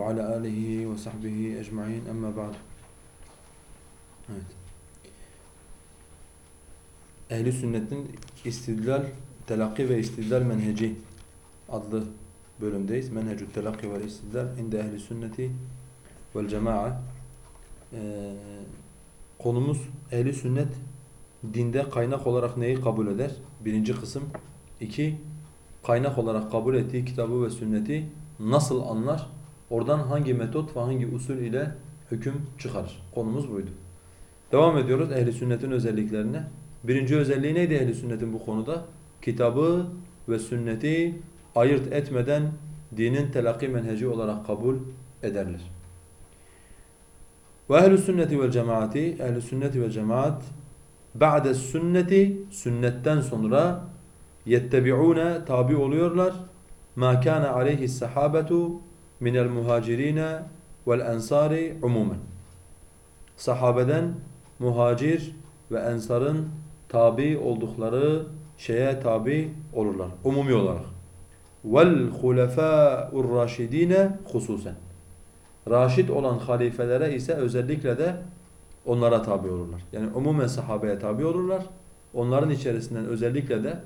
ve ala alihi ve sahbihi ecmain emma ba'd. Evet. Ehli sünnetin istidlal, telakki ve istidlal menheci adlı bölümdeyiz. Menhecü telakki ve istidlal inde ehli sünneti vel cema'a. Ee, konumuz ehli sünnet dinde kaynak olarak neyi kabul eder? Birinci kısım. iki Kaynak olarak kabul ettiği kitabı ve sünneti nasıl anlar? Oradan hangi metot ve hangi usul ile hüküm çıkarır? Konumuz buydu. Devam ediyoruz ehli sünnetin özelliklerine. Birinci özelliği neydi ehli sünnetin bu konuda? Kitabı ve sünneti ayırt etmeden dinin telakki menheci olarak kabul ederler. Ve ehl sünneti vel cemaati, ehl sünneti ve cemaat ba'de sünneti sünnetten sonra yettebi'une tabi oluyorlar. Ma kana aleyhi sahabetu minel muhacirine vel ensari umumen. Sahabeden muhacir ve ensarın tabi oldukları şeye tabi olurlar. Umumi olarak. Vel hulefâ'ur raşidine hususen. Raşid olan halifelere ise özellikle de onlara tabi olurlar. Yani umumen sahabeye tabi olurlar. Onların içerisinden özellikle de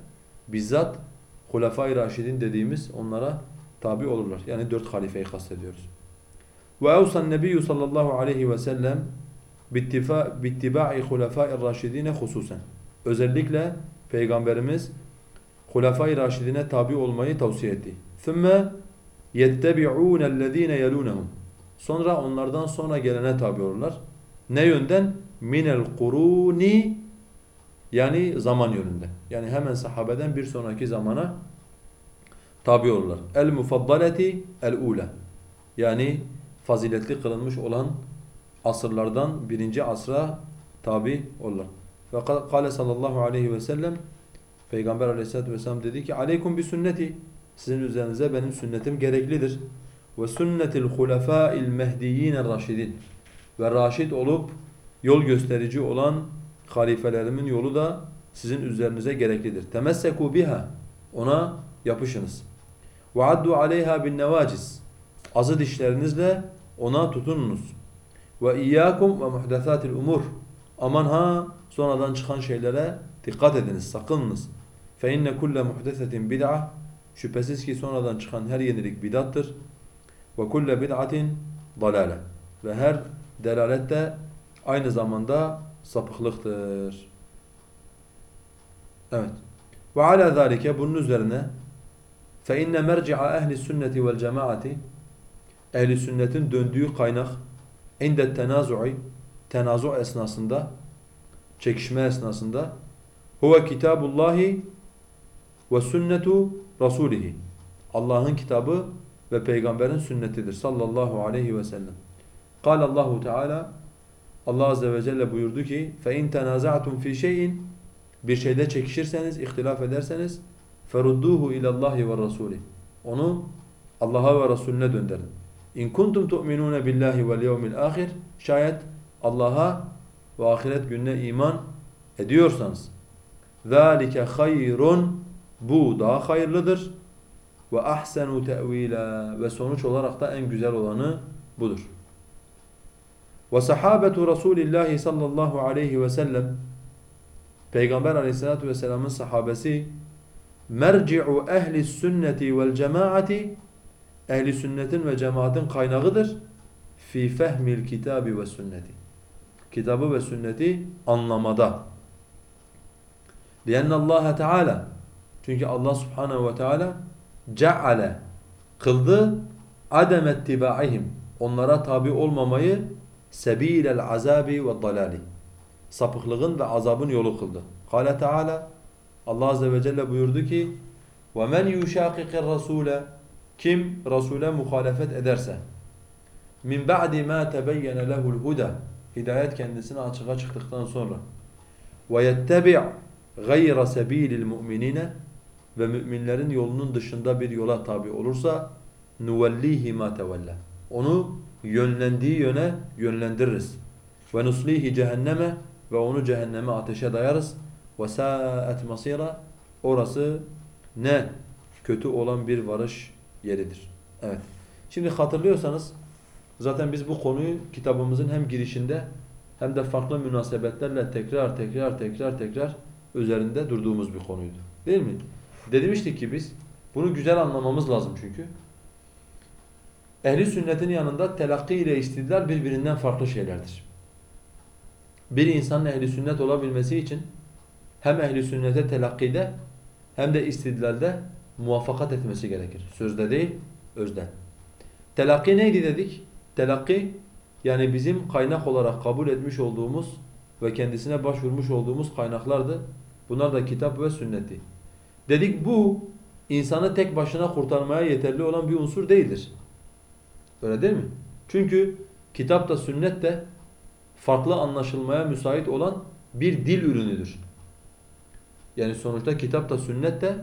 bizzat Hulefai Raşidin dediğimiz onlara tabi olurlar. Yani dört halifeyi kastediyoruz. Ve evsan nebiyyü sallallahu aleyhi ve sellem bittiba'i hulefai raşidine hususen. Özellikle Peygamberimiz Hulefai Raşidine tabi olmayı tavsiye etti. ثُمَّ يَتَّبِعُونَ الَّذ۪ينَ يَلُونَهُمْ Sonra onlardan sonra gelene tabi olurlar. Ne yönden? Minel kuruni yani zaman yönünde. Yani hemen sahabeden bir sonraki zamana tabi olurlar. El mufaddaleti el ula. Yani faziletli kılınmış olan asırlardan birinci asra tabi olurlar. Ve kâle sallallahu aleyhi ve sellem Peygamber aleyhissalatü vesselam dedi ki aleykum bi sünneti sizin üzerinize benim sünnetim gereklidir. Ve sünnetil hulefâil mehdiyyin raşidin ve raşid olup yol gösterici olan halifelerimin yolu da sizin üzerinize gereklidir. Temesseku biha ona yapışınız. Aleyha bin nevaciz azı dişlerinizle ona tutununuz. Ve muhdesatil umur aman ha sonradan çıkan şeylere dikkat ediniz, sakınınız. İnne kulle muhdesetin bid'a şüphesiz ki sonradan çıkan her yenilik bidattır. Kulle bid'atin dalale ve her delalet de aynı zamanda sapıklıktır. Evet. Ve ala zalike bunun üzerine merci'a ehli sünneti vel cemaati ehli sünnetin döndüğü kaynak inde tenazu'i tenazu esnasında çekişme esnasında huve kitabullahi ve sünnetu rasulihi Allah'ın kitabı ve peygamberin sünnetidir sallallahu aleyhi ve sellem. Kâle Allahu Teala Allah azze ve celle buyurdu ki fe in tenaza'tum fi şey'in bir şeyde çekişirseniz, ihtilaf ederseniz ferudduhu ilallahi ve rasuli. Onu Allah'a ve Resulüne döndürün. İn kuntum tu'minun billahi vel yevmil ahir şayet Allah'a ve ahiret gününe iman ediyorsanız zalike hayrun bu daha hayırlıdır ve ahsenu te'vila ve sonuç olarak da en güzel olanı budur. Ve sahabetu Resulillah sallallahu aleyhi ve sellem Peygamber aleyhissalatu vesselamın sahabesi merci'u ehli sünneti vel cemaati ehli sünnetin ve cemaatin kaynağıdır fi fehmil kitabi ve sünneti kitabı ve sünneti anlamada لأن Allah Teala çünkü Allah Subhanahu ve Teala ceale kıldı adem ettibaihim onlara tabi olmamayı sebilel azabi ve dalali sapıklığın ve azabın yolu kıldı. Kale Teala Allah azze ve celle buyurdu ki: "Ve men yushaqiqir rasule" Kim Rasule muhalefet ederse min ba'di ma tebeyyene lehu'l huda hidayet kendisine açığa çıktıktan sonra ve yettebi' gayra sabilil mu'minine ve müminlerin yolunun dışında bir yola tabi olursa nuvellihi ma tevella. Onu yönlendiği yöne yönlendiririz. Ve nuslihi cehenneme ve onu cehenneme ateşe dayarız. Sa'et masira orası ne kötü olan bir varış yeridir. Evet. Şimdi hatırlıyorsanız Zaten biz bu konuyu kitabımızın hem girişinde hem de farklı münasebetlerle tekrar tekrar tekrar tekrar üzerinde durduğumuz bir konuydu. Değil mi? Demiştik ki biz bunu güzel anlamamız lazım çünkü. Ehli sünnetin yanında telakki ile istidlal birbirinden farklı şeylerdir. Bir insanın ehli sünnet olabilmesi için hem ehli sünnete telakkide hem de istidlalde muvaffakat etmesi gerekir. Sözde değil, özde. Telakki neydi dedik? Telakki yani bizim kaynak olarak kabul etmiş olduğumuz ve kendisine başvurmuş olduğumuz kaynaklardı. Bunlar da kitap ve sünnetti. Dedik bu insanı tek başına kurtarmaya yeterli olan bir unsur değildir. Öyle değil mi? Çünkü kitap da sünnet de farklı anlaşılmaya müsait olan bir dil ürünüdür. Yani sonuçta kitap da sünnet de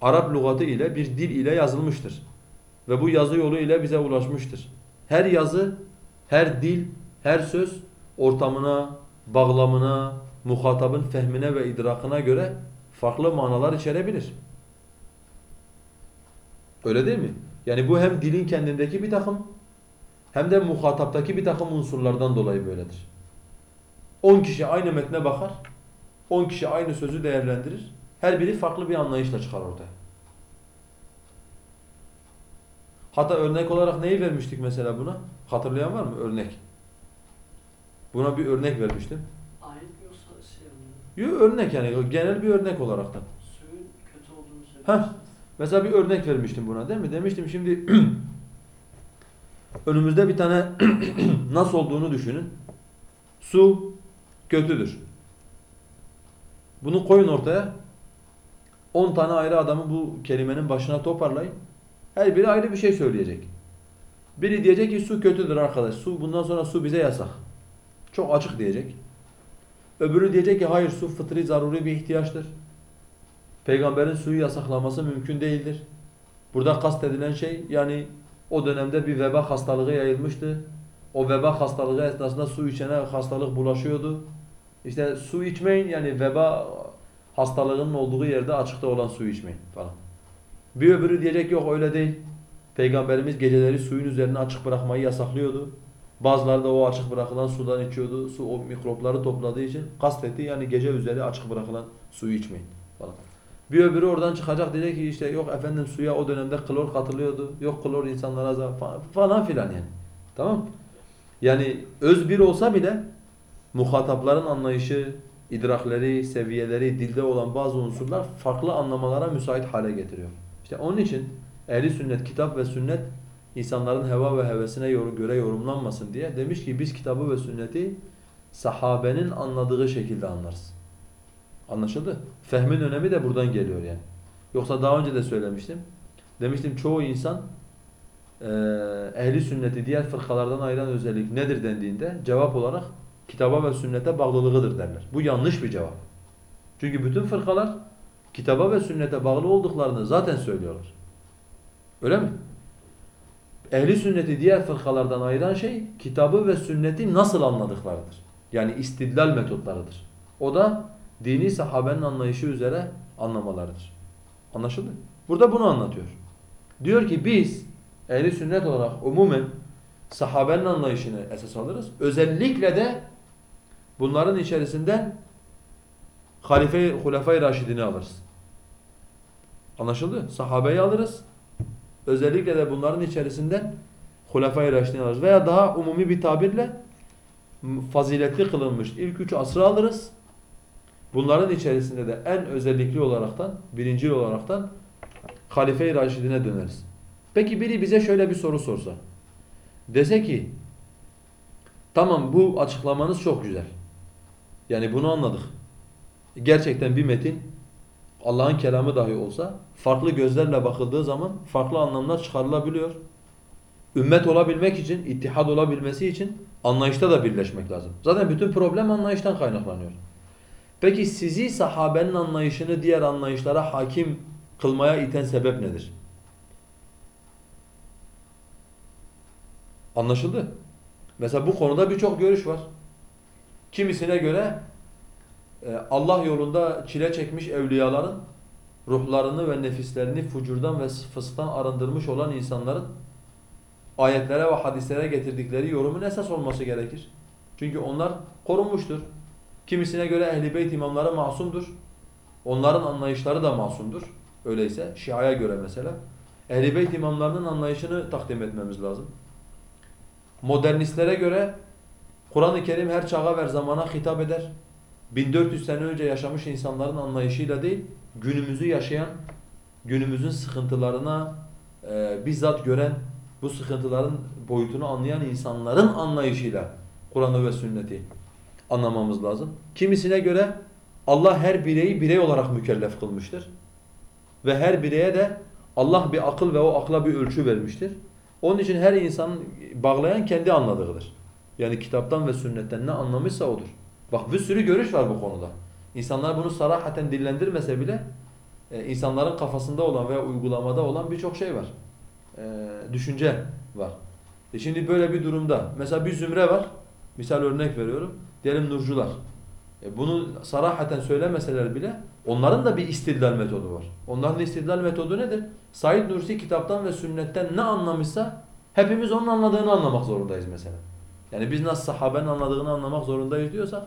Arap lügatı ile bir dil ile yazılmıştır. Ve bu yazı yolu ile bize ulaşmıştır. Her yazı, her dil, her söz ortamına, bağlamına, muhatabın fehmine ve idrakına göre farklı manalar içerebilir. Öyle değil mi? Yani bu hem dilin kendindeki bir takım hem de muhataptaki bir takım unsurlardan dolayı böyledir. 10 kişi aynı metne bakar, 10 kişi aynı sözü değerlendirir. Her biri farklı bir anlayışla çıkar ortaya. Hatta örnek olarak neyi vermiştik mesela buna? Hatırlayan var mı? Örnek. Buna bir örnek vermiştim. Ayet yoksa şey? Yok örnek yani genel bir örnek olaraktan. Suyun kötü olduğunu. Mesela bir örnek vermiştim buna değil mi? Demiştim şimdi önümüzde bir tane nasıl olduğunu düşünün. Su kötüdür. Bunu koyun ortaya. 10 tane ayrı adamı bu kelimenin başına toparlayın. Her biri ayrı bir şey söyleyecek. Biri diyecek ki su kötüdür arkadaş. Su bundan sonra su bize yasak. Çok açık diyecek. Öbürü diyecek ki hayır su fıtri zaruri bir ihtiyaçtır. Peygamberin suyu yasaklaması mümkün değildir. Burada kastedilen şey yani o dönemde bir veba hastalığı yayılmıştı. O veba hastalığı esnasında su içene hastalık bulaşıyordu. İşte su içmeyin yani veba hastalığının olduğu yerde açıkta olan suyu içmeyin falan. Bir öbürü diyecek yok öyle değil. Peygamberimiz geceleri suyun üzerine açık bırakmayı yasaklıyordu. Bazıları da o açık bırakılan sudan içiyordu. Su o mikropları topladığı için kastetti yani gece üzeri açık bırakılan suyu içmeyin falan. Bir öbürü oradan çıkacak diyecek ki işte yok efendim suya o dönemde klor katılıyordu. Yok klor insanlara falan, falan filan yani. Tamam? Yani öz bir olsa bile muhatapların anlayışı, idrakleri, seviyeleri, dilde olan bazı unsurlar farklı anlamalara müsait hale getiriyor. İşte onun için ehli sünnet, kitap ve sünnet insanların heva ve hevesine göre yorumlanmasın diye demiş ki biz kitabı ve sünneti sahabenin anladığı şekilde anlarız. Anlaşıldı? Fehmin önemi de buradan geliyor yani. Yoksa daha önce de söylemiştim. Demiştim çoğu insan ehli sünneti diğer fırkalardan ayıran özellik nedir dendiğinde cevap olarak kitaba ve sünnete bağlılığıdır derler. Bu yanlış bir cevap. Çünkü bütün fırkalar kitaba ve sünnete bağlı olduklarını zaten söylüyorlar. Öyle mi? Ehli sünneti diğer fırkalardan ayıran şey kitabı ve sünneti nasıl anladıklarıdır. Yani istidlal metotlarıdır. O da dini sahabenin anlayışı üzere anlamalarıdır. Anlaşıldı? Burada bunu anlatıyor. Diyor ki biz ehli sünnet olarak umumen sahabenin anlayışını esas alırız. Özellikle de bunların içerisinden halife Hulefai Raşidini alırız. Anlaşıldı? Sahabeyi alırız. Özellikle de bunların içerisinden Hulefai Raşidini alırız. Veya daha umumi bir tabirle faziletli kılınmış ilk üç asrı alırız. Bunların içerisinde de en özellikli olaraktan, birincil olaraktan Halife-i Raşidine döneriz. Peki biri bize şöyle bir soru sorsa. Dese ki, tamam bu açıklamanız çok güzel. Yani bunu anladık. Gerçekten bir metin, Allah'ın kelamı dahi olsa, farklı gözlerle bakıldığı zaman farklı anlamlar çıkarılabiliyor. Ümmet olabilmek için, ittihad olabilmesi için anlayışta da birleşmek lazım. Zaten bütün problem anlayıştan kaynaklanıyor. Peki sizi sahabenin anlayışını diğer anlayışlara hakim kılmaya iten sebep nedir? Anlaşıldı? Mesela bu konuda birçok görüş var. Kimisine göre e, Allah yolunda çile çekmiş evliyaların ruhlarını ve nefislerini fucurdan ve fısktan arındırmış olan insanların ayetlere ve hadislere getirdikleri yorumun esas olması gerekir. Çünkü onlar korunmuştur. Kimisine göre Ehl-i Beyt imamları masumdur. Onların anlayışları da masumdur. Öyleyse Şia'ya göre mesela. Ehl-i Beyt imamlarının anlayışını takdim etmemiz lazım. Modernistlere göre Kur'an-ı Kerim her çağa ve zamana hitap eder. 1400 sene önce yaşamış insanların anlayışıyla değil, günümüzü yaşayan, günümüzün sıkıntılarına e, bizzat gören, bu sıkıntıların boyutunu anlayan insanların anlayışıyla Kur'an'ı ve sünneti anlamamız lazım. Kimisine göre Allah her bireyi birey olarak mükellef kılmıştır. Ve her bireye de Allah bir akıl ve o akla bir ölçü vermiştir. Onun için her insanın bağlayan kendi anladığıdır. Yani kitaptan ve sünnetten ne anlamışsa odur. Bak bir sürü görüş var bu konuda. İnsanlar bunu sarahaten dillendirmese bile e, insanların kafasında olan veya uygulamada olan birçok şey var. E, düşünce var. E şimdi böyle bir durumda mesela bir zümre var. Misal örnek veriyorum. Diyelim nurcular. E bunu sarahaten söylemeseler bile onların da bir istidlal metodu var. Onların istidlal metodu nedir? Said Nursi kitaptan ve sünnetten ne anlamışsa hepimiz onun anladığını anlamak zorundayız mesela. Yani biz nasıl sahabenin anladığını anlamak zorundayız diyorsak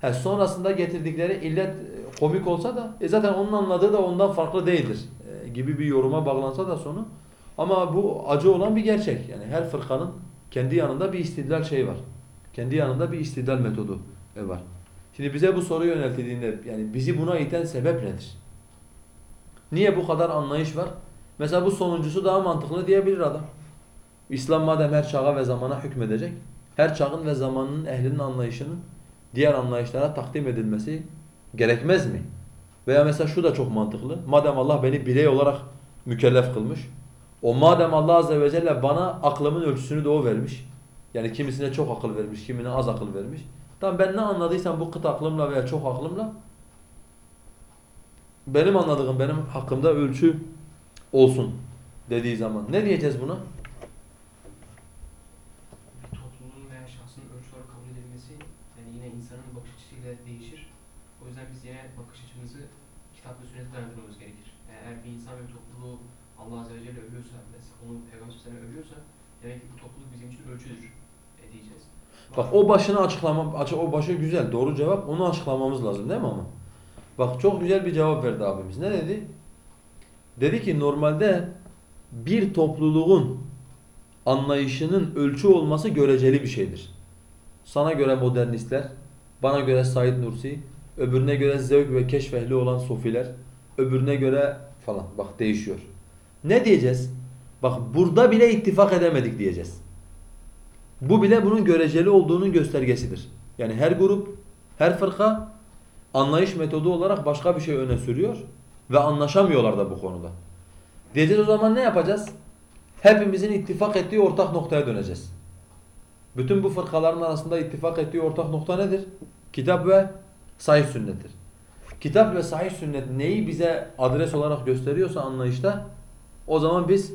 he, sonrasında getirdikleri illet e, komik olsa da e zaten onun anladığı da ondan farklı değildir e, gibi bir yoruma bağlansa da sonu. Ama bu acı olan bir gerçek. Yani her fırkanın kendi yanında bir istidlal şey var. Kendi yanında bir istidlal metodu e, var. Şimdi bize bu soru yöneltildiğinde yani bizi buna iten sebep nedir? Niye bu kadar anlayış var? Mesela bu sonuncusu daha mantıklı diyebilir adam. İslam madem her çağa ve zamana hükmedecek, her çağın ve zamanın ehlinin anlayışının diğer anlayışlara takdim edilmesi gerekmez mi? Veya mesela şu da çok mantıklı. Madem Allah beni birey olarak mükellef kılmış, o madem Allah azze ve celle bana aklımın ölçüsünü de o vermiş. Yani kimisine çok akıl vermiş, kimine az akıl vermiş. Tamam ben ne anladıysam bu kıt aklımla veya çok aklımla benim anladığım benim hakkımda ölçü olsun dediği zaman ne diyeceğiz buna? bir topluluğun veya şahsın ölçü olarak kabul edilmesi yani yine insanın bakış açısıyla değişir. O yüzden biz yine bakış açımızı kitap ve sünnete dayandırmamız gerekir. Yani eğer bir insan ve bir topluluğu Allah Azze ve Celle övüyorsa, mesela onu Peygamber Sene övüyorsa demek ki bu topluluk bizim için ölçüdür e, diyeceğiz. Bak o başını açıklama, açı, o başı güzel, doğru cevap. Onu açıklamamız lazım değil mi ama? Bak çok güzel bir cevap verdi abimiz. Ne dedi? Dedi ki normalde bir topluluğun anlayışının ölçü olması göreceli bir şeydir. Sana göre modernistler, bana göre Said Nursi, öbürüne göre zevk ve keşfehli olan sofiler, öbürüne göre falan. Bak değişiyor. Ne diyeceğiz? Bak burada bile ittifak edemedik diyeceğiz. Bu bile bunun göreceli olduğunun göstergesidir. Yani her grup, her fırka anlayış metodu olarak başka bir şey öne sürüyor ve anlaşamıyorlar da bu konuda. Diyeceğiz o zaman ne yapacağız? Hepimizin ittifak ettiği ortak noktaya döneceğiz. Bütün bu fırkaların arasında ittifak ettiği ortak nokta nedir? Kitap ve sahih sünnettir. Kitap ve sahih sünnet neyi bize adres olarak gösteriyorsa anlayışta o zaman biz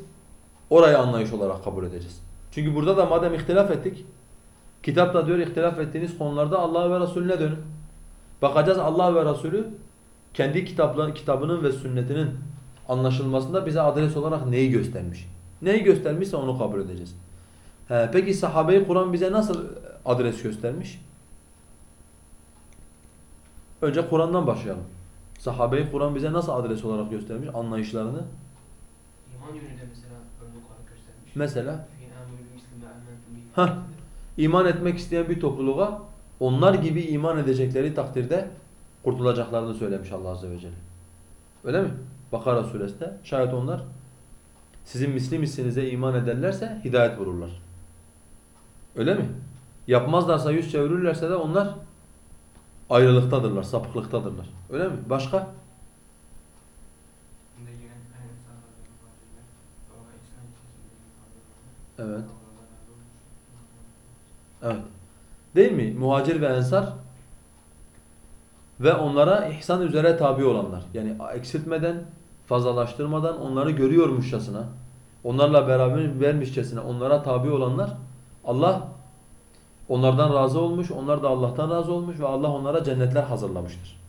orayı anlayış olarak kabul edeceğiz. Çünkü burada da madem ihtilaf ettik, kitapta diyor ihtilaf ettiğiniz konularda Allah ve Resulüne dönün. Bakacağız Allah ve Resulü kendi kitabının ve sünnetinin anlaşılmasında bize adres olarak neyi göstermiş. Neyi göstermişse onu kabul edeceğiz. He, peki sahabeyi Kur'an bize nasıl adres göstermiş? Önce Kur'an'dan başlayalım. Sahabeyi Kur'an bize nasıl adres olarak göstermiş anlayışlarını? Mesela örnek olarak göstermiş. Hah. iman etmek isteyen bir topluluğa onlar gibi iman edecekleri takdirde kurtulacaklarını söylemiş Allah Azze ve Celle. Öyle mi? Bakara suresinde şayet onlar sizin misli mislinize iman ederlerse hidayet bulurlar. Öyle mi? Yapmazlarsa yüz çevirirlerse de onlar ayrılıktadırlar, sapıklıktadırlar. Öyle mi? Başka? Bunda gelen en insanlardan ifadeler, o insan içerisinde ifadeler. Evet. Evet. Değil mi? Muhacir ve ensar ve onlara ihsan üzere tabi olanlar. Yani eksiltmeden, fazlalaştırmadan onları görüyormuşçasına, onlarla beraber vermişçesine onlara tabi olanlar Allah onlardan razı olmuş, onlar da Allah'tan razı olmuş ve Allah onlara cennetler hazırlamıştır.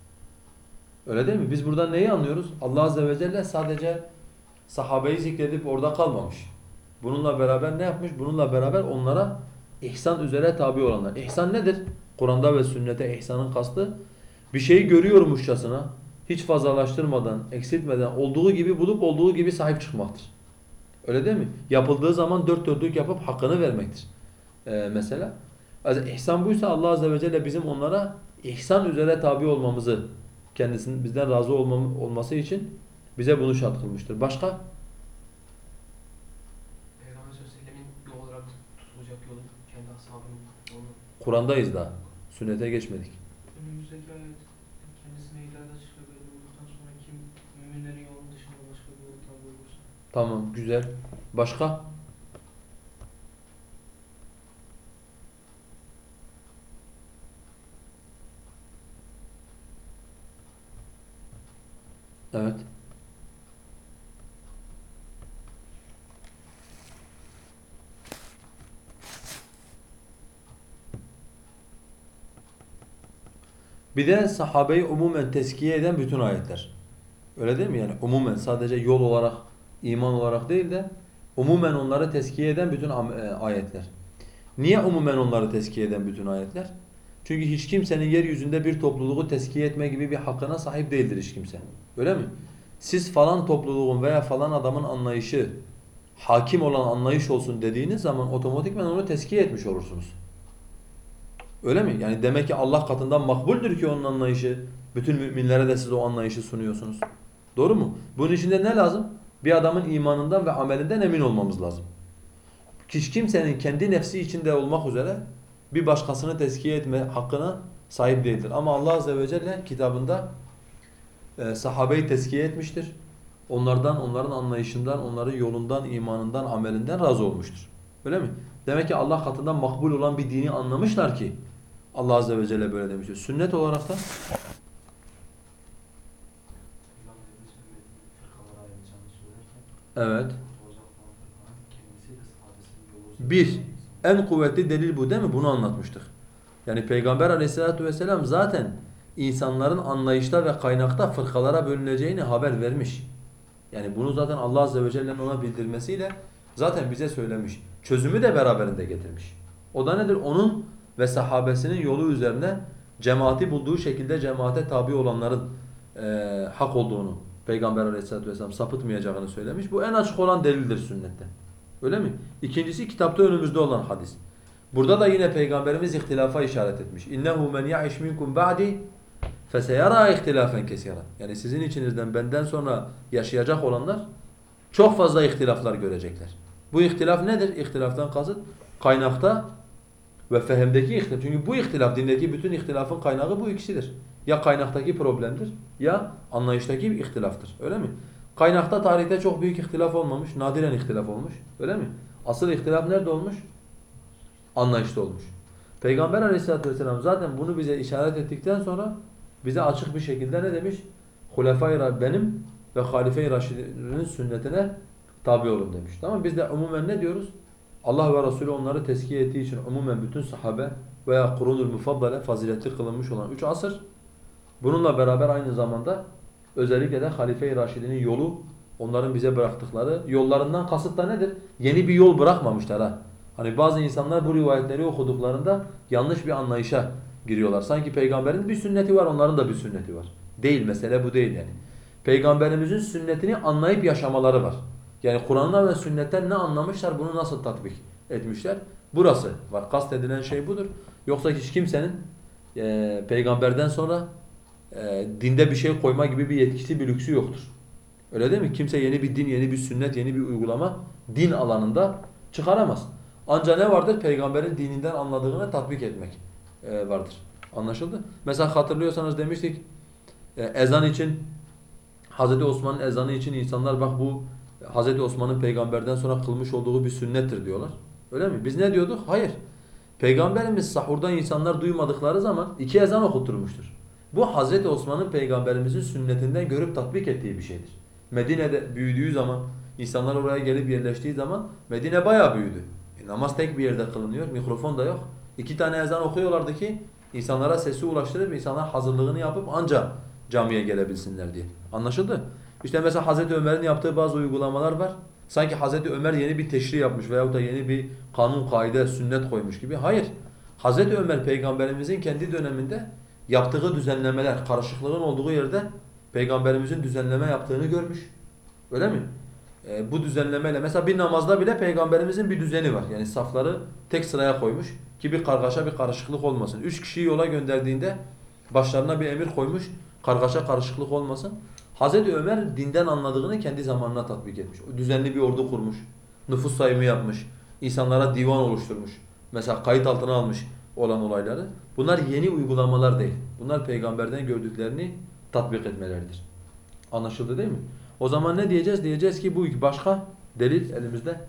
Öyle değil mi? Biz buradan neyi anlıyoruz? Allah Azze ve Celle sadece sahabeyi zikredip orada kalmamış. Bununla beraber ne yapmış? Bununla beraber onlara ihsan üzere tabi olanlar. İhsan nedir? Kur'an'da ve sünnete ihsanın kastı bir şeyi görüyormuşçasına hiç fazlalaştırmadan, eksiltmeden olduğu gibi bulup olduğu gibi sahip çıkmaktır. Öyle değil mi? Yapıldığı zaman dört dörtlük yapıp hakkını vermektir. Ee, mesela. Yani ihsan buysa Allah Azze ve Celle bizim onlara ihsan üzere tabi olmamızı, kendisinin bizden razı olmam, olması için bize bunu şart kılmıştır. Başka? Peygamber sallallahu aleyhi ve sellemin yol olarak tutulacak yolu kendi ashabının yolunu Kur'an'dayız daha. Sünnete geçmedik. Önümüzdeki ayet kendisine ileride olduktan sonra kim müminlerin yolunun dışında başka bir yol tabi olursa. Tamam, güzel. Başka? Evet. Bir de sahabeyi umumen teskiye eden bütün ayetler. Öyle değil mi? Yani umumen sadece yol olarak, iman olarak değil de umumen onları teskiye eden bütün e, ayetler. Niye umumen onları teskiye eden bütün ayetler? Çünkü hiç kimsenin yeryüzünde bir topluluğu teskiye etme gibi bir hakkına sahip değildir hiç kimse. Öyle mi? Siz falan topluluğun veya falan adamın anlayışı hakim olan anlayış olsun dediğiniz zaman otomatikman onu teskiye etmiş olursunuz. Öyle mi? Yani demek ki Allah katından makbuldür ki onun anlayışı. Bütün müminlere de siz o anlayışı sunuyorsunuz. Doğru mu? Bunun içinde ne lazım? Bir adamın imanından ve amelinden emin olmamız lazım. Hiç kimsenin kendi nefsi içinde olmak üzere bir başkasını tezkiye etme hakkına sahip değildir. Ama Allah Azze ve Celle kitabında e, sahabeyi tezkiye etmiştir. Onlardan, onların anlayışından, onların yolundan, imanından, amelinden razı olmuştur. Öyle mi? Demek ki Allah katından makbul olan bir dini anlamışlar ki Allah Azze ve Celle böyle demiştir. Sünnet olarak da evet Bir, en kuvvetli delil bu değil mi? Bunu anlatmıştık. Yani Peygamber aleyhissalatu vesselam zaten insanların anlayışta ve kaynakta fırkalara bölüneceğini haber vermiş. Yani bunu zaten Allah azze ve celle'nin ona bildirmesiyle zaten bize söylemiş. Çözümü de beraberinde getirmiş. O da nedir? Onun ve sahabesinin yolu üzerine cemaati bulduğu şekilde cemaate tabi olanların eee, hak olduğunu Peygamber aleyhissalatu vesselam sapıtmayacağını söylemiş. Bu en açık olan delildir sünnette. Öyle mi? İkincisi kitapta önümüzde olan hadis. Burada da yine Peygamberimiz ihtilafa işaret etmiş. İnnehu men ya'ish minkum ba'di feseyara ihtilafen kesira. Yani sizin içinizden benden sonra yaşayacak olanlar çok fazla ihtilaflar görecekler. Bu ihtilaf nedir? İhtilaftan kasıt kaynakta ve fehemdeki ihtilaf. Çünkü bu ihtilaf dindeki bütün ihtilafın kaynağı bu ikisidir. Ya kaynaktaki problemdir ya anlayıştaki bir ihtilaftır. Öyle mi? Kaynakta tarihte çok büyük ihtilaf olmamış, nadiren ihtilaf olmuş. Öyle mi? Asıl ihtilaf nerede olmuş? Anlayışta olmuş. Peygamber aleyhissalatü vesselam zaten bunu bize işaret ettikten sonra bize açık bir şekilde ne demiş? Hulefai benim ve Halife-i Raşidinin sünnetine tabi olun demiş. Tamam Biz de umumen ne diyoruz? Allah ve Resulü onları tezkiye ettiği için umumen bütün sahabe veya kurunul mufaddale faziletli kılınmış olan üç asır bununla beraber aynı zamanda özellikle de Halife-i Raşidinin yolu onların bize bıraktıkları yollarından kasıt da nedir? Yeni bir yol bırakmamışlar ha. Hani bazı insanlar bu rivayetleri okuduklarında yanlış bir anlayışa giriyorlar. Sanki peygamberin bir sünneti var, onların da bir sünneti var. Değil mesele bu değil yani. Peygamberimizin sünnetini anlayıp yaşamaları var. Yani Kur'an'dan ve sünnetten ne anlamışlar, bunu nasıl tatbik etmişler? Burası var. Kastedilen şey budur. Yoksa hiç kimsenin e, peygamberden sonra e, dinde bir şey koyma gibi bir yetkisi, bir lüksü yoktur. Öyle değil mi? Kimse yeni bir din, yeni bir sünnet, yeni bir uygulama din alanında çıkaramaz. Ancak ne vardır? Peygamberin dininden anladığını tatbik etmek e, vardır. Anlaşıldı? Mesela hatırlıyorsanız demiştik e, ezan için Hazreti Osman'ın ezanı için insanlar bak bu Hazreti Osman'ın peygamberden sonra kılmış olduğu bir sünnettir diyorlar. Öyle mi? Biz ne diyorduk? Hayır. Peygamberimiz sahurdan insanlar duymadıkları zaman iki ezan okutturmuştur. Bu Hazreti Osman'ın peygamberimizin sünnetinden görüp tatbik ettiği bir şeydir. Medine'de büyüdüğü zaman, insanlar oraya gelip yerleştiği zaman Medine bayağı büyüdü. E, namaz tek bir yerde kılınıyor, mikrofon da yok. İki tane ezan okuyorlardı ki insanlara sesi ulaştırıp insanlar hazırlığını yapıp anca camiye gelebilsinler diye. Anlaşıldı? İşte mesela Hazreti Ömer'in yaptığı bazı uygulamalar var. Sanki Hazreti Ömer yeni bir teşri yapmış veyahut da yeni bir kanun, kaide, sünnet koymuş gibi. Hayır. Hazreti Ömer peygamberimizin kendi döneminde yaptığı düzenlemeler, karışıklığın olduğu yerde peygamberimizin düzenleme yaptığını görmüş. Öyle mi? E, bu düzenlemeyle mesela bir namazda bile peygamberimizin bir düzeni var. Yani safları tek sıraya koymuş ki bir kargaşa bir karışıklık olmasın. Üç kişiyi yola gönderdiğinde başlarına bir emir koymuş. Kargaşa karışıklık olmasın. Hazreti Ömer dinden anladığını kendi zamanına tatbik etmiş. Düzenli bir ordu kurmuş. Nüfus sayımı yapmış. insanlara divan oluşturmuş. Mesela kayıt altına almış olan olayları. Bunlar yeni uygulamalar değil. Bunlar peygamberden gördüklerini tatbik etmeleridir. Anlaşıldı değil mi? O zaman ne diyeceğiz? Diyeceğiz ki bu başka delil elimizde.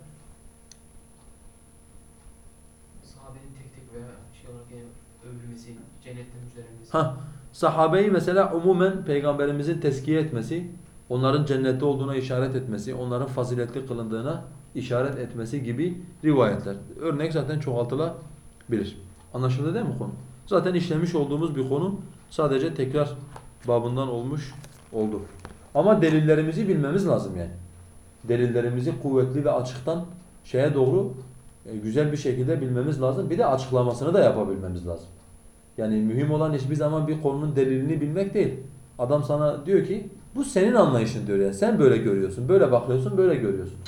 Sahabenin tek tek veya şey olarak yani övülmesi, cennette müjdelenmesi. Ha, sahabeyi mesela umumen peygamberimizin teskiye etmesi, onların cennette olduğuna işaret etmesi, onların faziletli kılındığına işaret etmesi gibi rivayetler. Örnek zaten çoğaltılabilir. Anlaşıldı değil mi konu? Zaten işlemiş olduğumuz bir konu sadece tekrar babından olmuş oldu. Ama delillerimizi bilmemiz lazım yani. Delillerimizi kuvvetli ve açıktan şeye doğru e, güzel bir şekilde bilmemiz lazım. Bir de açıklamasını da yapabilmemiz lazım. Yani mühim olan hiçbir zaman bir konunun delilini bilmek değil. Adam sana diyor ki bu senin anlayışın diyor yani. Sen böyle görüyorsun, böyle bakıyorsun, böyle görüyorsun.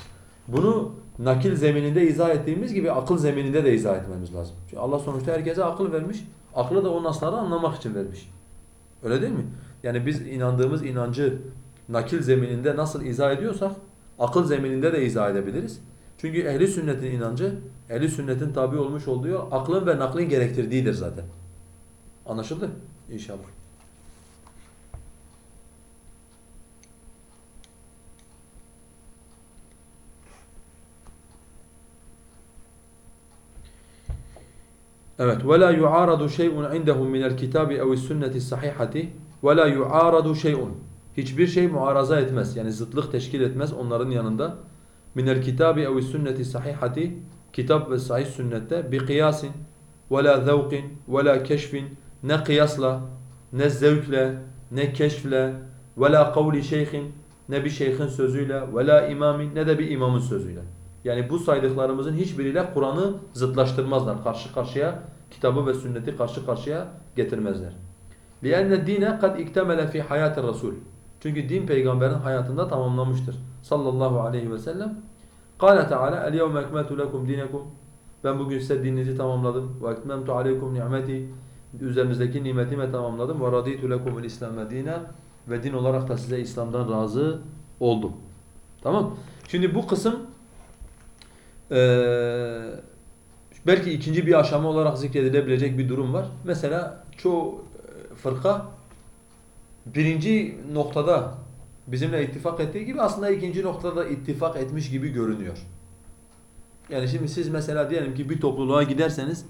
Bunu nakil zemininde izah ettiğimiz gibi akıl zemininde de izah etmemiz lazım. Çünkü Allah sonuçta herkese akıl vermiş. Aklı da o nasları anlamak için vermiş. Öyle değil mi? Yani biz inandığımız inancı nakil zemininde nasıl izah ediyorsak akıl zemininde de izah edebiliriz. Çünkü ehli sünnetin inancı, ehli sünnetin tabi olmuş olduğu aklın ve naklin gerektirdiğidir zaten. Anlaşıldı? İnşallah. Evet. Ve la yu'aradu şey'un indehum minel kitabi ev sünneti sahihati ve la yu'aradu şey'un. Hiçbir şey muaraza etmez. Yani zıtlık teşkil etmez onların yanında. Minel kitabi ev sünneti sahihati kitap ve sahih sünnette bi kıyasin ve la zevkin ve la keşfin ne kıyasla, ne zevkle, ne keşfle, وَلَا قَوْلِ şeyhin ne bir şeyhin sözüyle, وَلَا imamin ne de bir imamın sözüyle. Yani bu saydıklarımızın hiçbiriyle Kur'an'ı zıtlaştırmazlar. Karşı karşıya, kitabı ve sünneti karşı karşıya getirmezler. لِأَنَّ الدِّينَ قَدْ اِكْتَمَلَ فِي حَيَاتِ الرَّسُولِ Çünkü din peygamberin hayatında tamamlanmıştır. Sallallahu aleyhi ve sellem. قَالَ تَعَالَى الْيَوْمَ اَكْمَلْتُ لَكُمْ دِينَكُمْ Ben bugün size dininizi tamamladım. وَاَكْمَمْتُ عَلَيْكُمْ نِعْمَتِي üzerinizdeki nimetime tamamladım. Ve radîtü lekumul İslam dine ve din olarak da size İslam'dan razı oldum. Tamam. Şimdi bu kısım e, belki ikinci bir aşama olarak zikredilebilecek bir durum var. Mesela çoğu e, fırka birinci noktada bizimle ittifak ettiği gibi aslında ikinci noktada ittifak etmiş gibi görünüyor. Yani şimdi siz mesela diyelim ki bir topluluğa giderseniz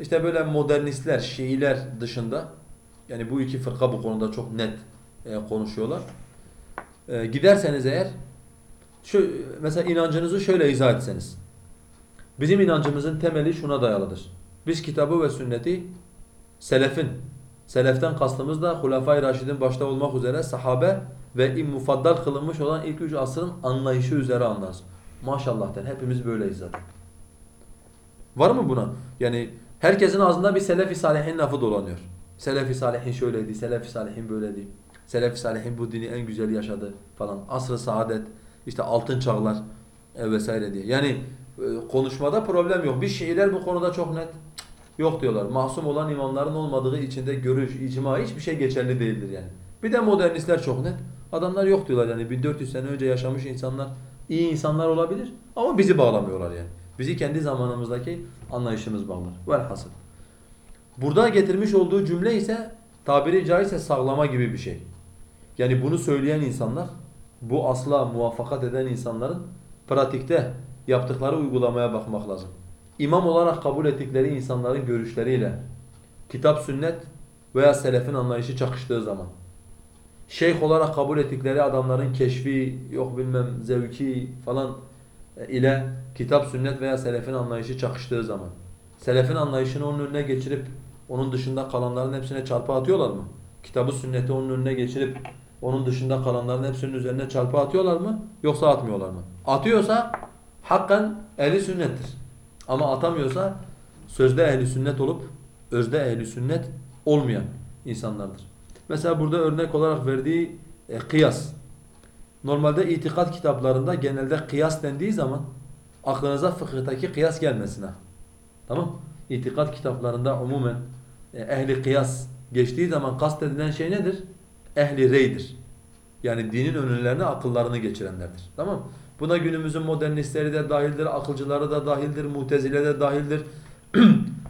işte böyle modernistler, Şiiler dışında yani bu iki fırka bu konuda çok net e, konuşuyorlar. E, giderseniz eğer şu mesela inancınızı şöyle izah etseniz. Bizim inancımızın temeli şuna dayalıdır. Biz kitabı ve sünneti selefin, seleften kastımız da Hulefai Raşid'in başta olmak üzere sahabe ve mufaddal kılınmış olan ilk üç asrın anlayışı üzere anlarız. Maşallah den hepimiz böyleyiz zaten. Var mı buna? Yani herkesin ağzında bir selef-i salihin lafı dolanıyor. Selef-i salihin şöyleydi, selef-i salihin böyleydi. Selef-i salihin bu dini en güzel yaşadı falan. Asr-ı saadet, işte altın çağlar e, vesaire diye. Yani e, konuşmada problem yok. Bir Şiiler bu konuda çok net. Yok diyorlar. Masum olan imamların olmadığı içinde görüş, icma hiçbir şey geçerli değildir yani. Bir de modernistler çok net. Adamlar yok diyorlar yani 1400 sene önce yaşamış insanlar iyi insanlar olabilir ama bizi bağlamıyorlar yani. Bizi kendi zamanımızdaki anlayışımız bağlar. Velhasıl. Burada getirmiş olduğu cümle ise tabiri caizse sağlama gibi bir şey. Yani bunu söyleyen insanlar, bu asla muvaffakat eden insanların pratikte yaptıkları uygulamaya bakmak lazım. İmam olarak kabul ettikleri insanların görüşleriyle kitap, sünnet veya selefin anlayışı çakıştığı zaman şeyh olarak kabul ettikleri adamların keşfi, yok bilmem zevki falan ile kitap, sünnet veya selefin anlayışı çakıştığı zaman selefin anlayışını onun önüne geçirip onun dışında kalanların hepsine çarpı atıyorlar mı? Kitabı, sünneti onun önüne geçirip onun dışında kalanların hepsinin üzerine çarpı atıyorlar mı? Yoksa atmıyorlar mı? Atıyorsa hakkan ehli sünnettir. Ama atamıyorsa sözde ehli sünnet olup özde ehli sünnet olmayan insanlardır. Mesela burada örnek olarak verdiği e, kıyas. Normalde itikat kitaplarında genelde kıyas dendiği zaman aklınıza fıkıhtaki kıyas gelmesin ha. Tamam? İtikat kitaplarında umumen e, ehli kıyas geçtiği zaman kastedilen şey nedir? Ehli reydir. Yani dinin önlerine akıllarını geçirenlerdir. Tamam Buna günümüzün modernistleri de dahildir, akılcıları da dahildir, mutezile de dahildir.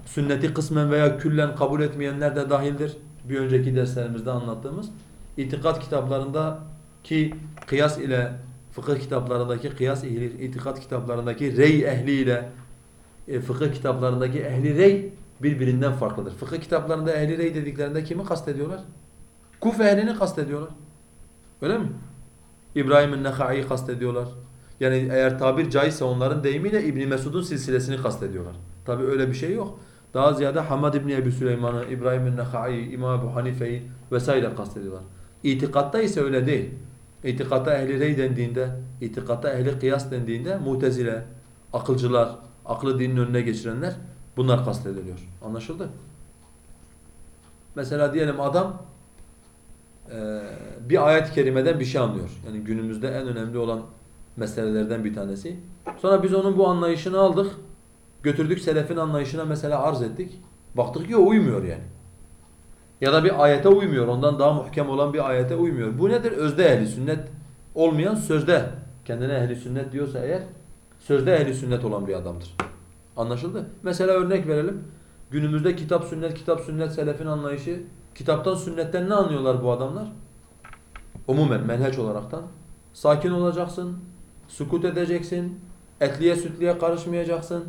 Sünneti kısmen veya küllen kabul etmeyenler de dahildir. Bir önceki derslerimizde anlattığımız. İtikat kitaplarında ki kıyas ile fıkıh kitaplarındaki kıyas ehli, itikat kitaplarındaki rey ehli ile e, fıkıh kitaplarındaki ehli rey birbirinden farklıdır. Fıkıh kitaplarında ehli rey dediklerinde kimi kastediyorlar? Kuf ehlini kastediyorlar. Öyle mi? İbrahim'in Nekai'yi kastediyorlar. Yani eğer tabir caizse onların deyimiyle İbn Mesud'un silsilesini kastediyorlar. Tabi öyle bir şey yok. Daha ziyade Hamad İbni Ebu Süleyman'ı, İbrahim'in Nekai'yi, İmam Ebu Hanife'yi vesaire kastediyorlar. İtikatta ise öyle değil. İtikatta ehli rey dendiğinde, itikatta ehli kıyas dendiğinde mutezile, akılcılar, aklı dinin önüne geçirenler bunlar kastediliyor. Anlaşıldı? Mesela diyelim adam e, bir ayet-i kerimeden bir şey anlıyor. Yani günümüzde en önemli olan meselelerden bir tanesi. Sonra biz onun bu anlayışını aldık. Götürdük selefin anlayışına mesela arz ettik. Baktık ki o uymuyor yani. Ya da bir ayete uymuyor. Ondan daha muhkem olan bir ayete uymuyor. Bu nedir? Özde ehli sünnet olmayan sözde. Kendine ehli sünnet diyorsa eğer sözde ehli sünnet olan bir adamdır. Anlaşıldı? Mesela örnek verelim. Günümüzde kitap sünnet, kitap sünnet selefin anlayışı. Kitaptan sünnetten ne anlıyorlar bu adamlar? Umumen menheç olaraktan. Sakin olacaksın, sukut edeceksin, etliye sütliye karışmayacaksın.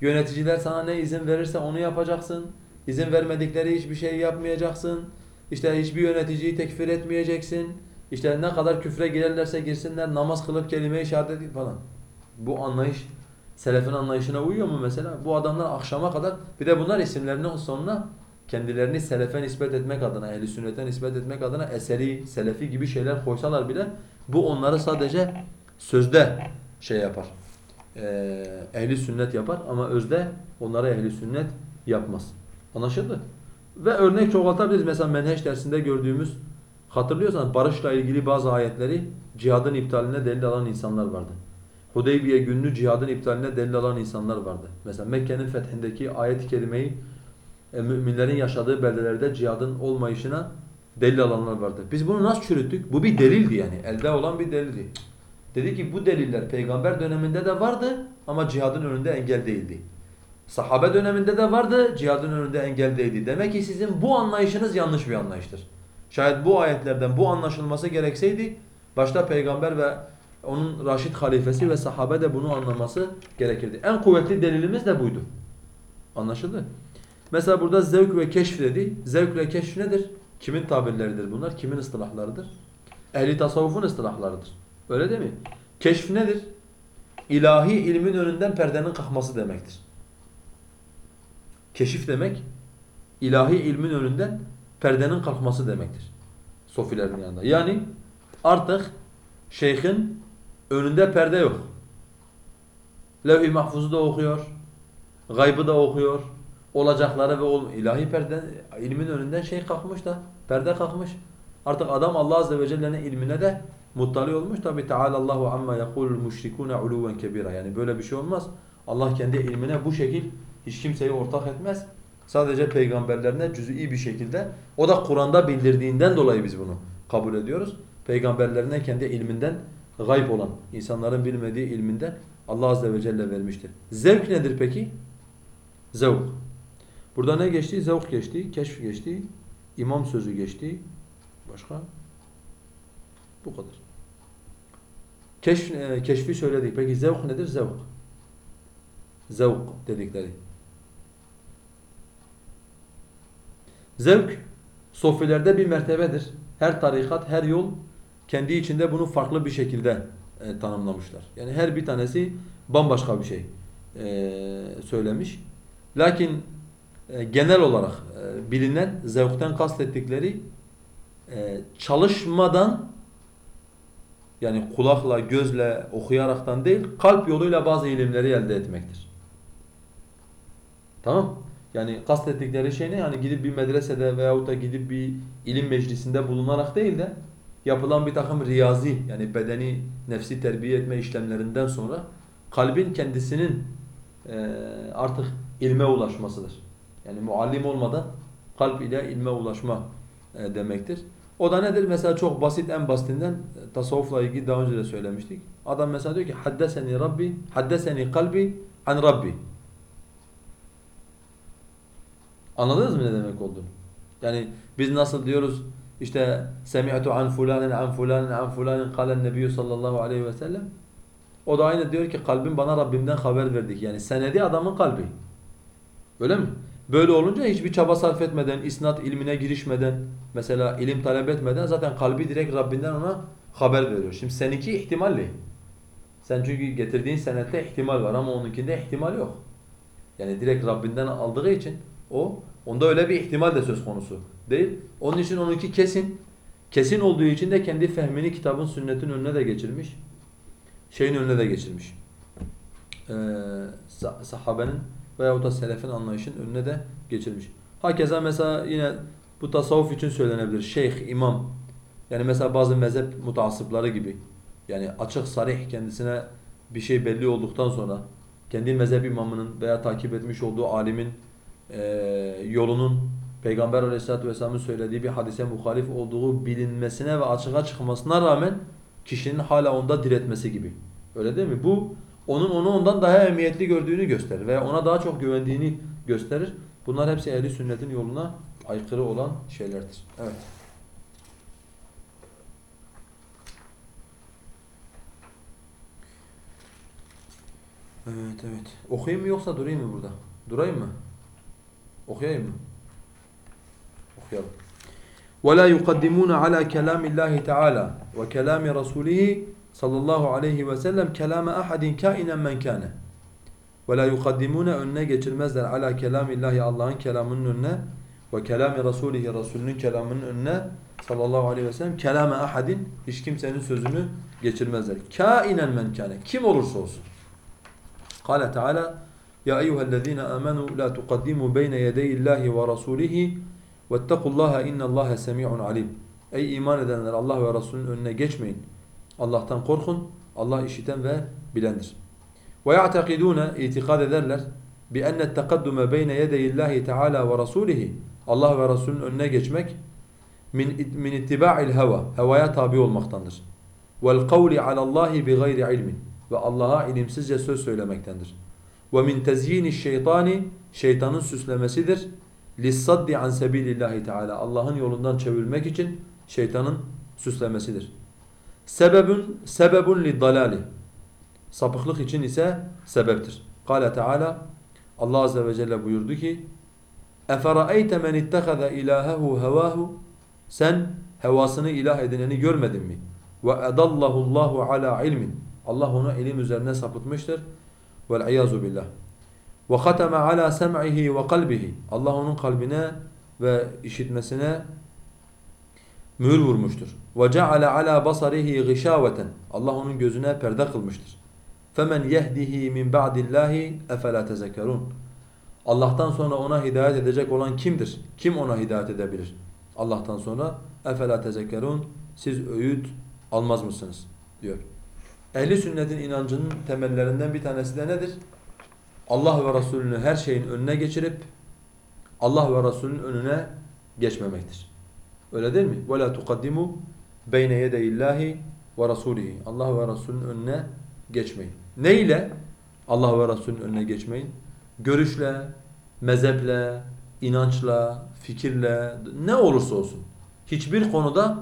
Yöneticiler sana ne izin verirse onu yapacaksın. İzin vermedikleri hiçbir şey yapmayacaksın. İşte hiçbir yöneticiyi tekfir etmeyeceksin. İşte ne kadar küfre girerlerse girsinler namaz kılıp kelime-i şehadet falan. Bu anlayış selefin anlayışına uyuyor mu mesela? Bu adamlar akşama kadar bir de bunlar isimlerinin sonuna kendilerini selefe nispet etmek adına, ehli sünnete nispet etmek adına eseri, selefi gibi şeyler koysalar bile bu onları sadece sözde şey yapar. Ee, ehli sünnet yapar ama özde onlara ehli sünnet yapmaz. Anlaşıldı? Ve örnek çoğaltabiliriz. Mesela menheş dersinde gördüğümüz hatırlıyorsanız barışla ilgili bazı ayetleri cihadın iptaline delil alan insanlar vardı. Hudeybiye günlü cihadın iptaline delil alan insanlar vardı. Mesela Mekke'nin fethindeki ayet-i kerimeyi e, müminlerin yaşadığı beldelerde cihadın olmayışına delil alanlar vardı. Biz bunu nasıl çürüttük? Bu bir delildi yani. Elde olan bir delildi. Dedi ki bu deliller peygamber döneminde de vardı ama cihadın önünde engel değildi. Sahabe döneminde de vardı, cihadın önünde engel değildi. Demek ki sizin bu anlayışınız yanlış bir anlayıştır. Şayet bu ayetlerden bu anlaşılması gerekseydi, başta peygamber ve onun Raşid halifesi ve sahabe de bunu anlaması gerekirdi. En kuvvetli delilimiz de buydu. Anlaşıldı? Mesela burada zevk ve keşf dedi. Zevk ve keşf nedir? Kimin tabirleridir bunlar? Kimin ıstılahlarıdır? Ehli tasavvufun ıstılahlarıdır. Öyle değil mi? Keşf nedir? İlahi ilmin önünden perdenin kalkması demektir. Keşif demek, ilahi ilmin önünden perdenin kalkması demektir. Sofilerin yanında. Yani artık şeyhin önünde perde yok. Levh-i mahfuzu da okuyor, gaybı da okuyor, olacakları ve ol ilahi perde ilmin önünden şey kalkmış da perde kalkmış. Artık adam Allah azze ve celle'nin ilmine de muttali olmuş. Tabi Teala Allahu amma yekulul müşrikun uluven kebira. Yani böyle bir şey olmaz. Allah kendi ilmine bu şekil hiç kimseyi ortak etmez. Sadece peygamberlerine cüz'i bir şekilde o da Kur'an'da bildirdiğinden dolayı biz bunu kabul ediyoruz. Peygamberlerine kendi ilminden gayb olan, insanların bilmediği ilminden Allah azze ve celle vermiştir. Zevk nedir peki? Zevk. Burada ne geçti? Zevk geçti, keşf geçti, imam sözü geçti. Başka? Bu kadar. Keşf, e, keşfi söyledik. Peki zevk nedir? Zevk. Zevk dedikleri. Zevk, sofilerde bir mertebedir. Her tarikat, her yol kendi içinde bunu farklı bir şekilde e, tanımlamışlar. Yani her bir tanesi bambaşka bir şey e, söylemiş. Lakin e, genel olarak e, bilinen zevkten kastettikleri e, çalışmadan yani kulakla, gözle, okuyaraktan değil, kalp yoluyla bazı ilimleri elde etmektir. Tamam? Yani kastettikleri şey ne? Yani gidip bir medresede veyahut da gidip bir ilim meclisinde bulunarak değil de yapılan bir takım riyazi yani bedeni, nefsi terbiye etme işlemlerinden sonra kalbin kendisinin e, artık ilme ulaşmasıdır. Yani muallim olmadan kalp ile ilme ulaşma e, demektir. O da nedir? Mesela çok basit en basitinden e, tasavvufla ilgili daha önce de söylemiştik. Adam mesela diyor ki haddeseni Rabbi, haddeseni kalbi an Rabbi. Anladınız mı ne demek olduğunu? Yani biz nasıl diyoruz işte semi'tu an fulanin an fulanin an fulanin kalen nebiyyü sallallahu aleyhi ve sellem. O da aynı diyor ki kalbim bana Rabbimden haber verdik. Yani senedi adamın kalbi. Öyle mi? Böyle olunca hiçbir çaba sarf etmeden, isnat ilmine girişmeden, mesela ilim talep etmeden zaten kalbi direkt Rabbinden ona haber veriyor. Şimdi seninki ihtimalli. Sen çünkü getirdiğin senette ihtimal var ama onunkinde ihtimal yok. Yani direkt Rabbinden aldığı için o onda öyle bir ihtimal de söz konusu değil. Onun için onunki kesin. Kesin olduğu için de kendi fehmini kitabın sünnetin önüne de geçirmiş. Şeyin önüne de geçirmiş. Ee, sah- sahabenin veyahut da selefin anlayışın önüne de geçirmiş. Hakeza mesela yine bu tasavvuf için söylenebilir. Şeyh, imam. Yani mesela bazı mezhep mutaassıpları gibi. Yani açık sarih kendisine bir şey belli olduktan sonra kendi mezhep imamının veya takip etmiş olduğu alimin e, yolunun Peygamber Aleyhisselatü Vesselam'ın söylediği bir hadise muhalif olduğu bilinmesine ve açığa çıkmasına rağmen kişinin hala onda diretmesi gibi. Öyle değil mi? Bu onun onu ondan daha emniyetli gördüğünü gösterir ve ona daha çok güvendiğini gösterir. Bunlar hepsi ehli sünnetin yoluna aykırı olan şeylerdir. Evet. Evet evet. Okuyayım mı yoksa durayım mı burada? Durayım mı? Okuyayım mı? Okuyalım. وَلَا يُقَدِّمُونَ عَلَى كَلَامِ اللّٰهِ تَعَالَى وَكَلَامِ رَسُولِهِ sallallahu aleyhi ve sellem kelame ahadin kainen men kâne. Ve la yukaddimune önüne geçirmezler ala kelamillahi Allah'ın kelamının önüne ve kelami rasulihi Resulünün kelamının önüne sallallahu aleyhi ve sellem kelame ahadin hiç kimsenin sözünü geçirmezler. Kainen men kâne. Kim olursa olsun. Kale Teala ya eyyühellezine amenu la tuqaddimu beyne yedeyillahi ve rasulihi vettekullaha innallaha semi'un alim. Ey iman edenler Allah ve Resulünün önüne geçmeyin. Allah'tan korkun. Allah işiten ve bilendir. Ve ya'takidune itikad ederler bi enne tekaddume beyne yedeyillahi teala ve rasulihi Allah ve Resulünün önüne geçmek min min ittiba'il heva hevaya tabi olmaktandır. Vel kavli alallahi bi gayri ilmin ve Allah'a ilimsizce söz söylemektendir. Ve min tezyini şeytani şeytanın süslemesidir. Lissaddi an sebilillahi teala Allah'ın yolundan çevirmek için şeytanın süslemesidir. Sebebun sebebun lidalali. Sapıklık için ise sebeptir. Kale Teala Allah azze ve celle buyurdu ki: "Efera'eyte men ittahaza ilahehu hevahu?" Sen hevasını ilah edineni görmedin mi? Ve edallahu Allahu ala ilmin. Allah onu ilim üzerine sapıtmıştır. Vel iyazu billah. Ve hatama ala sem'ihi ve kalbihi. Allah onun kalbine ve işitmesine mühür vurmuştur. Ve ceale ala basarihi gışaveten. Allah onun gözüne perde kılmıştır. Femen yehdihi min ba'dillahi efela tezekkerun. Allah'tan sonra ona hidayet edecek olan kimdir? Kim ona hidayet edebilir? Allah'tan sonra efela tezekkerun. Siz öğüt almaz mısınız? diyor. Ehli sünnetin inancının temellerinden bir tanesi de nedir? Allah ve Resulünü her şeyin önüne geçirip Allah ve Resulünün önüne geçmemektir. Öyle değil mi? وَلَا تُقَدِّمُوا بَيْنَ يَدَيِ اللّٰهِ وَرَسُولِهِ Allah ve Resulünün önüne geçmeyin. Ne ile? Allah ve Resulünün önüne geçmeyin. Görüşle, mezheple, inançla, fikirle, ne olursa olsun. Hiçbir konuda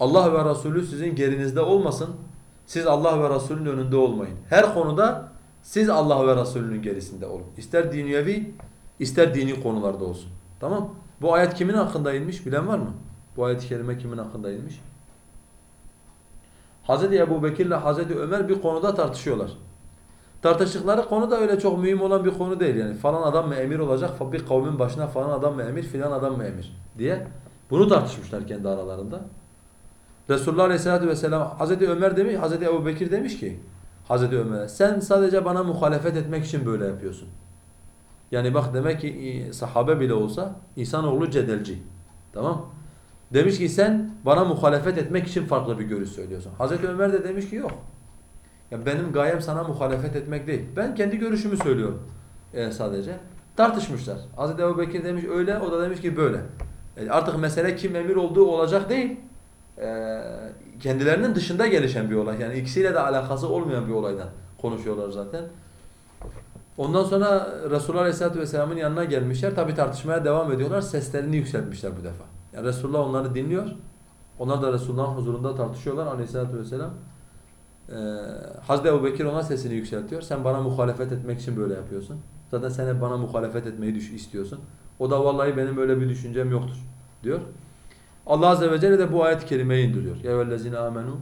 Allah ve Resulü sizin gerinizde olmasın. siz Allah ve Resulünün önünde olmayın. Her konuda siz Allah ve Resulünün gerisinde olun. İster dünyevi, ister dini konularda olsun. Tamam Bu ayet kimin hakkında inmiş? Bilen var mı? Bu ayet-i kerime kimin hakkında inmiş? Hazreti Ebu ile Hazreti Ömer bir konuda tartışıyorlar. Tartıştıkları konu da öyle çok mühim olan bir konu değil yani. Falan adam mı emir olacak, bir kavmin başına falan adam mı emir, filan adam mı emir diye. Bunu tartışmışlar kendi aralarında. Resulullah Aleyhisselatü Vesselam Hazreti Ömer demiş, Hazreti Ebu Bekir demiş ki Hazreti Ömer'e sen sadece bana muhalefet etmek için böyle yapıyorsun. Yani bak demek ki e, sahabe bile olsa insanoğlu cedelci. Tamam? Demiş ki sen bana muhalefet etmek için farklı bir görüş söylüyorsun. Hazreti Ömer de demiş ki yok. Ya benim gayem sana muhalefet etmek değil. Ben kendi görüşümü söylüyorum e, sadece. Tartışmışlar. Hazreti Ebu Bekir demiş öyle, o da demiş ki böyle. E, artık mesele kim emir olduğu olacak değil. E, kendilerinin dışında gelişen bir olay. Yani ikisiyle de alakası olmayan bir olaydan konuşuyorlar zaten. Ondan sonra Resulullah Aleyhisselatü Vesselam'ın yanına gelmişler. Tabi tartışmaya devam ediyorlar. Seslerini yükseltmişler bu defa. Yani Resulullah onları dinliyor. Onlar da Resulullah'ın huzurunda tartışıyorlar Aleyhisselatü Vesselam. Ee, Hazreti Ebu Bekir ona sesini yükseltiyor. Sen bana muhalefet etmek için böyle yapıyorsun. Zaten sen hep bana muhalefet etmeyi istiyorsun. O da vallahi benim öyle bir düşüncem yoktur diyor. Allah Azze ve Celle de bu ayet-i kerimeyi indiriyor. Ya vellezine amenu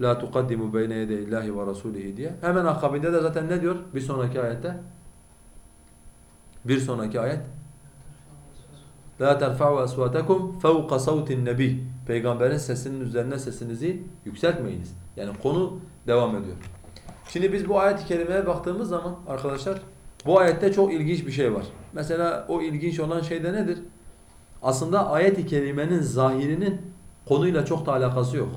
la tuqaddimu beyne yedeyillahi ve rasulihi diye. Hemen akabinde de zaten ne diyor? Bir sonraki ayette. Bir sonraki ayet. La terfa'u aswatakum fawqa savtin nebi. Peygamberin sesinin üzerine sesinizi yükseltmeyiniz. Yani konu devam ediyor. Şimdi biz bu ayet-i kerimeye baktığımız zaman arkadaşlar bu ayette çok ilginç bir şey var. Mesela o ilginç olan şey de nedir? Aslında ayet-i kerimenin zahirinin konuyla çok da alakası yok.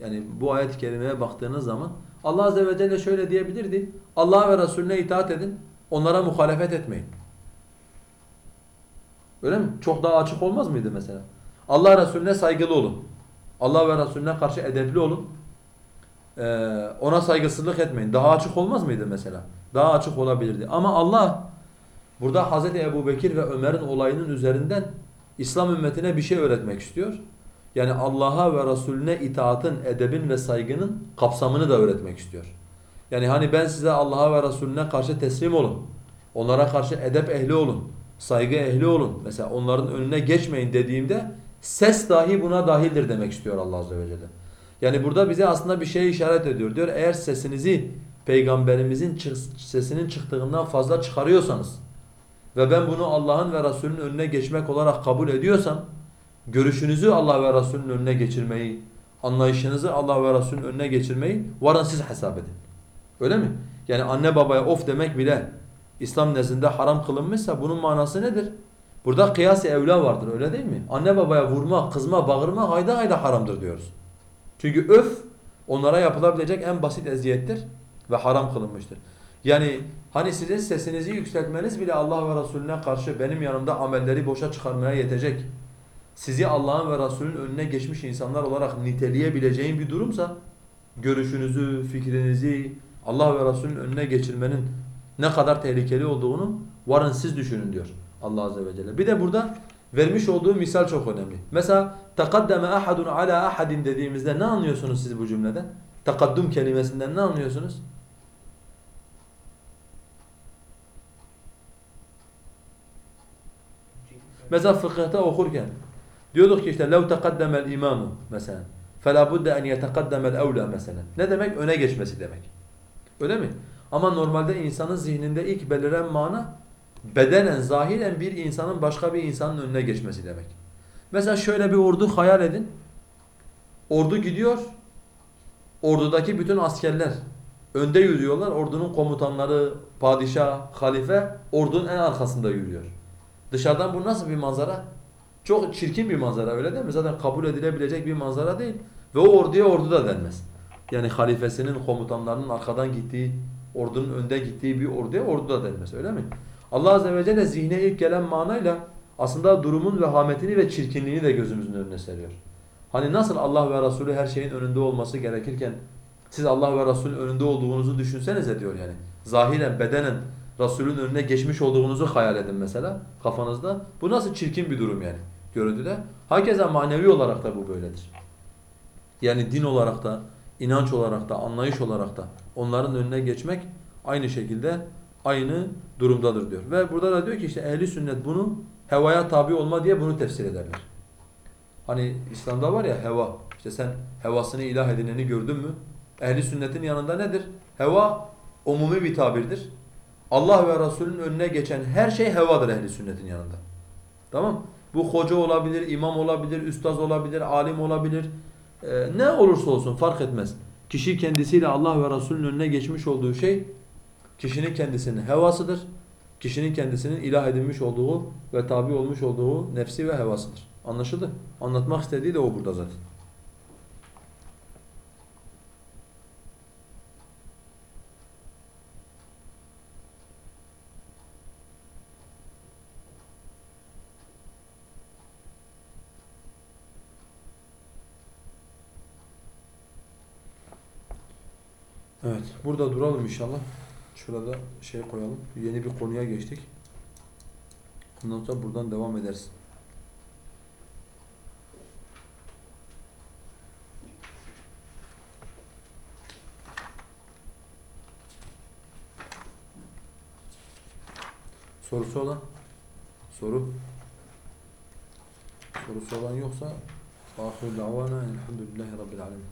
Yani bu ayet-i kerimeye baktığınız zaman Allah azze ve celle şöyle diyebilirdi. Allah ve Resulüne itaat edin. Onlara muhalefet etmeyin. Öyle mi? Çok daha açık olmaz mıydı mesela? Allah Resulüne saygılı olun. Allah ve Resulüne karşı edepli olun. Ee, ona saygısızlık etmeyin. Daha açık olmaz mıydı mesela? Daha açık olabilirdi. Ama Allah burada Hazreti Ebu Bekir ve Ömer'in olayının üzerinden İslam ümmetine bir şey öğretmek istiyor. Yani Allah'a ve Resulüne itaatın, edebin ve saygının kapsamını da öğretmek istiyor. Yani hani ben size Allah'a ve Resulüne karşı teslim olun. Onlara karşı edep ehli olun. Saygı ehli olun. Mesela onların önüne geçmeyin dediğimde ses dahi buna dahildir demek istiyor Allah Azze ve Celle. Yani burada bize aslında bir şey işaret ediyor. Diyor eğer sesinizi peygamberimizin sesinin çıktığından fazla çıkarıyorsanız ve ben bunu Allah'ın ve Resulünün önüne geçmek olarak kabul ediyorsam görüşünüzü Allah ve Resulünün önüne geçirmeyi, anlayışınızı Allah ve Resulünün önüne geçirmeyi varın siz hesap edin. Öyle mi? Yani anne babaya of demek bile İslam nezdinde haram kılınmışsa bunun manası nedir? Burada kıyas-ı evla vardır öyle değil mi? Anne babaya vurma, kızma, bağırma hayda hayda haramdır diyoruz. Çünkü öf onlara yapılabilecek en basit eziyettir ve haram kılınmıştır. Yani hani sizin sesinizi yükseltmeniz bile Allah ve Resulüne karşı benim yanımda amelleri boşa çıkarmaya yetecek. Sizi Allah'ın ve Resulünün önüne geçmiş insanlar olarak niteleyebileceğin bir durumsa görüşünüzü, fikrinizi Allah ve Resulünün önüne geçirmenin ne kadar tehlikeli olduğunu varın siz düşünün diyor Allah Azze ve Celle. Bir de burada vermiş olduğu misal çok önemli. Mesela takaddeme ahadun ala ahadin dediğimizde ne anlıyorsunuz siz bu cümleden? Takaddum kelimesinden ne anlıyorsunuz? Mesela fıkıhta okurken diyorduk ki işte lev takaddemel imamu mesela فَلَا بُدَّ اَنْ يَتَقَدَّمَ الْاَوْلَى mesela. Ne demek? Öne geçmesi demek. Öyle mi? Ama normalde insanın zihninde ilk beliren mana bedenen, zahiren bir insanın başka bir insanın önüne geçmesi demek. Mesela şöyle bir ordu hayal edin. Ordu gidiyor. Ordudaki bütün askerler önde yürüyorlar. Ordunun komutanları, padişah, halife ordunun en arkasında yürüyor. Dışarıdan bu nasıl bir manzara? Çok çirkin bir manzara öyle değil mi? Zaten kabul edilebilecek bir manzara değil. Ve o orduya ordu da denmez. Yani halifesinin, komutanlarının arkadan gittiği, ordunun önde gittiği bir orduya ordu da denmez öyle mi? Allah Azze ve Celle zihne ilk gelen manayla aslında durumun vehametini ve çirkinliğini de gözümüzün önüne seriyor. Hani nasıl Allah ve Resulü her şeyin önünde olması gerekirken siz Allah ve Resulün önünde olduğunuzu düşünsenize diyor yani. Zahiren, bedenen Resulün önüne geçmiş olduğunuzu hayal edin mesela kafanızda. Bu nasıl çirkin bir durum yani görüntüde. Hakeza manevi olarak da bu böyledir. Yani din olarak da, inanç olarak da, anlayış olarak da onların önüne geçmek aynı şekilde aynı durumdadır diyor. Ve burada da diyor ki işte ehli sünnet bunu hevaya tabi olma diye bunu tefsir ederler. Hani İslam'da var ya heva. İşte sen hevasını ilah edineni gördün mü? Ehli sünnetin yanında nedir? Heva umumi bir tabirdir. Allah ve Resulünün önüne geçen her şey hevadır ehli sünnetin yanında. Tamam? Bu hoca olabilir, imam olabilir, üstaz olabilir, alim olabilir. Ee, ne olursa olsun fark etmez. Kişi kendisiyle Allah ve Resulünün önüne geçmiş olduğu şey kişinin kendisinin hevasıdır. Kişinin kendisinin ilah edinmiş olduğu ve tabi olmuş olduğu nefsi ve hevasıdır. Anlaşıldı? Anlatmak istediği de o burada zaten. Evet, burada duralım inşallah. Şurada şey koyalım. Yeni bir konuya geçtik. Ondan sonra buradan devam ederiz. Sorusu olan? Soru? Sorusu olan yoksa ahir davana elhamdülillahi rabbil alemin.